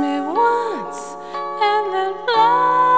me once and then fly.